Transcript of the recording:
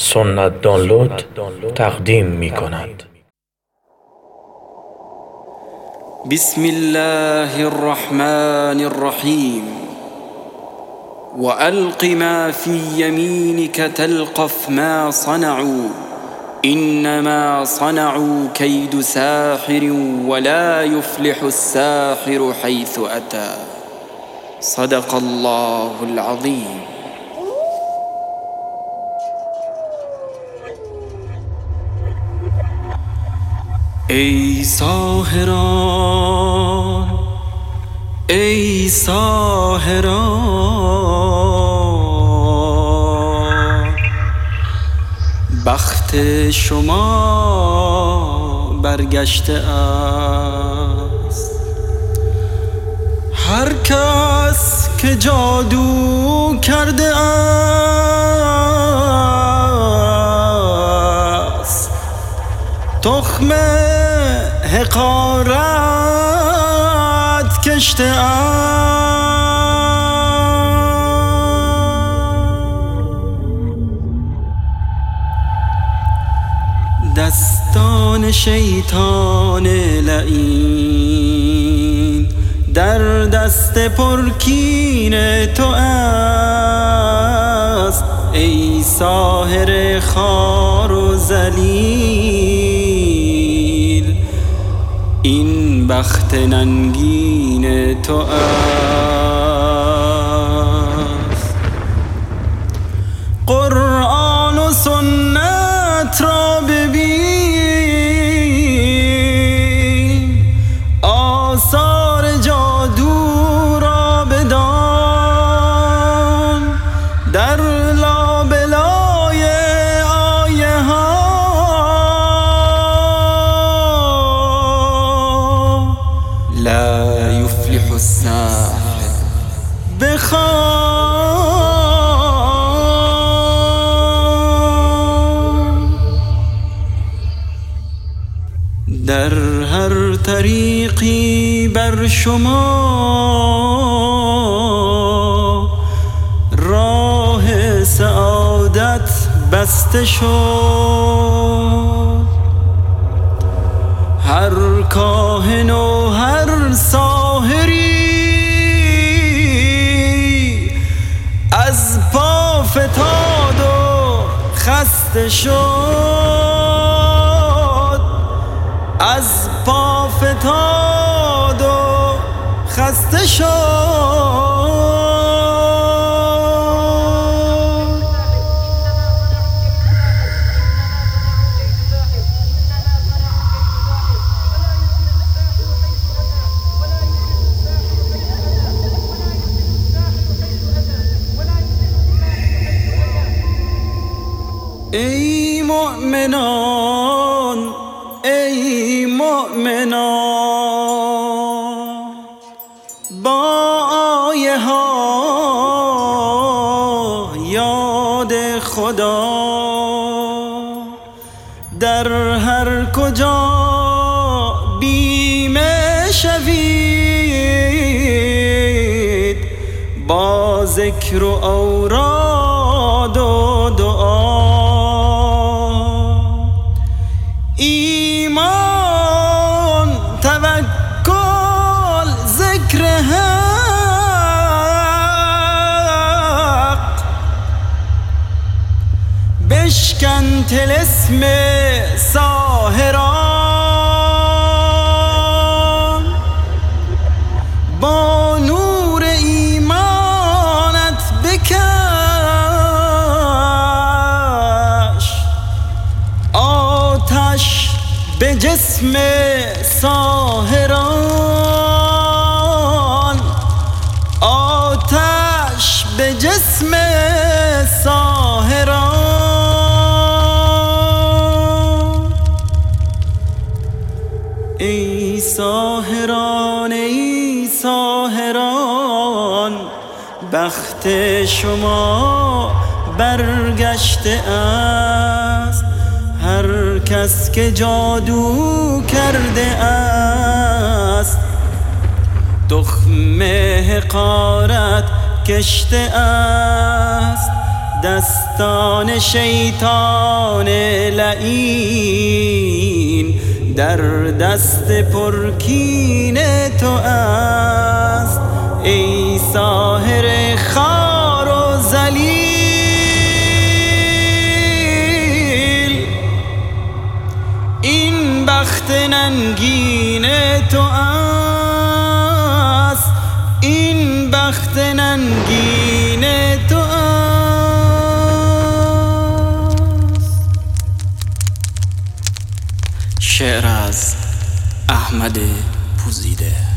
سنت دانلود تقدیم می کند بسم الله الرحمن الرحیم. وألق ما في يمينك تلقف ما صنعوا. إنما صنعوا كيد ساحر ولا يفلح الساحر حيث أتى صدق الله العظيم ای ساهران ای ساهران بخت شما برگشته است. هر کس که جادو کرده است تخم حقارت کشته دستان شیطان لعین در دست پرکین تو است ای ساهر خار و زلیل این بخت ننگین تو است. قرآن و سنت را ببین. آثار جادو را بدان. در در هر طریقی بر شما راه سعادت بسته شد. هر کاهن و هر ساهری خسته شد از پا فتاد و خسته شد. ای مؤمنان ای مؤمنان با آیه ها یاد خدا در هر کجا بیمه شوید با ذکر و اوراد تلسم ساهران. با نور ایمانت بکش. آتش به جسم ساهران. آتش به جسم ساهران ای ساهران بخت شما برگشته است. هر کس که جادو کرده است تخم حقارت کشته است. دستان شیطان لعین در دست پرکین تو است. ای ساهر خار و زلیل این بخت ننگین تو است. این بخت ننگین تو شعر از احمد پوزیده.